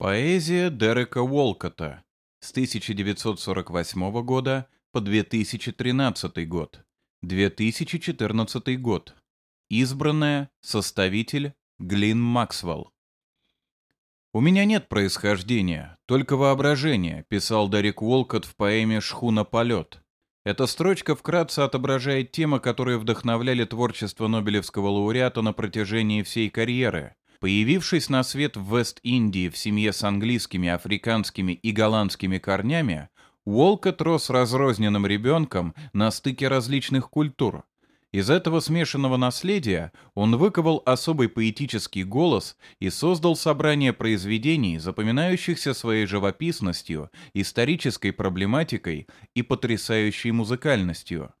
Поэзия Дерека Уолкота с 1948 года по 2013 год. 2014 год. Избранная, составитель Глин Максвелл. «У меня нет происхождения, только воображение», писал Дерек Уолкот в поэме «Шхуна полет». Эта строчка вкратце отображает темы, которые вдохновляли творчество Нобелевского лауреата на протяжении всей карьеры – Появившись на свет в Вест-Индии в семье с английскими, африканскими и голландскими корнями, Уолкот рос разрозненным ребенком на стыке различных культур. Из этого смешанного наследия он выковал особый поэтический голос и создал собрание произведений, запоминающихся своей живописностью, исторической проблематикой и потрясающей музыкальностью.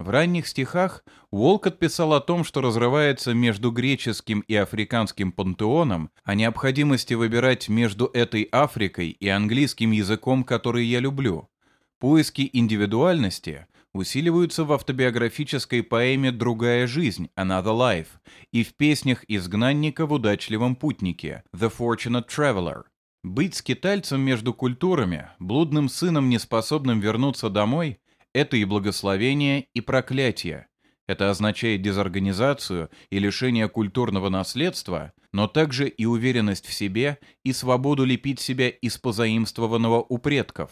В ранних стихах Уолкот писал о том, что разрывается между греческим и африканским пантеоном, о необходимости выбирать между этой Африкой и английским языком, который я люблю. Поиски индивидуальности усиливаются в автобиографической поэме «Другая жизнь» «Another Life» и в песнях изгнанника в удачливом путнике «The Fortunate Traveler». Быть скитальцем между культурами, блудным сыном, неспособным вернуться домой – это и благословение, и проклятие. Это означает дезорганизацию и лишение культурного наследства, но также и уверенность в себе и свободу лепить себя из позаимствованного у предков.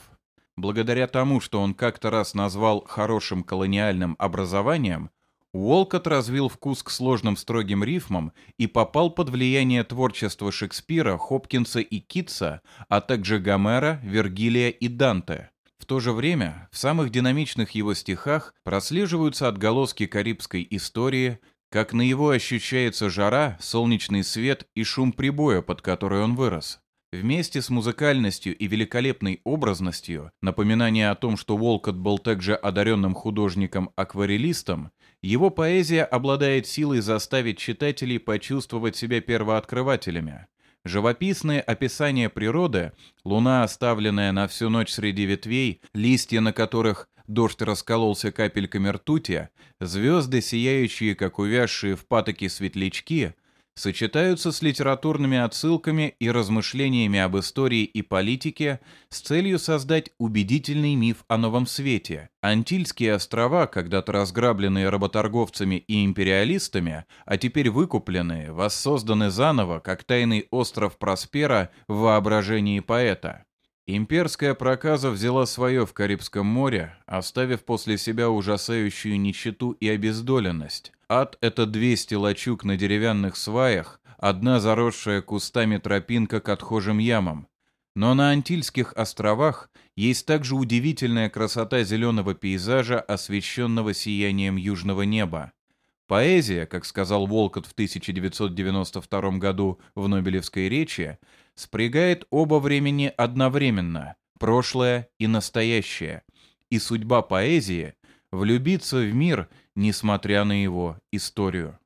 Благодаря тому, что он как-то раз назвал хорошим колониальным образованием, Уолкот развил вкус к сложным строгим рифмам и попал под влияние творчества Шекспира, Хопкинса и Китса, а также Гомера, Вергилия и Данте. В то же время в самых динамичных его стихах прослеживаются отголоски карибской истории, как на его ощущается жара, солнечный свет и шум прибоя, под который он вырос. Вместе с музыкальностью и великолепной образностью, напоминание о том, что Волкот был также одаренным художником-акварелистом, его поэзия обладает силой заставить читателей почувствовать себя первооткрывателями. Живописное описание природы, луна, оставленная на всю ночь среди ветвей, листья на которых дождь раскололся капельками ртути, звезды, сияющие, как увязшие в патоке светлячки — сочетаются с литературными отсылками и размышлениями об истории и политике с целью создать убедительный миф о новом свете. Антильские острова, когда-то разграбленные работорговцами и империалистами, а теперь выкупленные, воссозданы заново, как тайный остров Проспера в воображении поэта. Имперская проказа взяла свое в Карибском море, оставив после себя ужасающую нищету и обездоленность. Ад — это 200 лачуг на деревянных сваях, одна заросшая кустами тропинка к отхожим ямам. Но на Антильских островах есть также удивительная красота зеленого пейзажа, освещенного сиянием южного неба. Поэзия, как сказал Волкот в 1992 году в Нобелевской речи, спрягает оба времени одновременно, прошлое и настоящее. И судьба поэзии — влюбиться в мир, несмотря на его историю.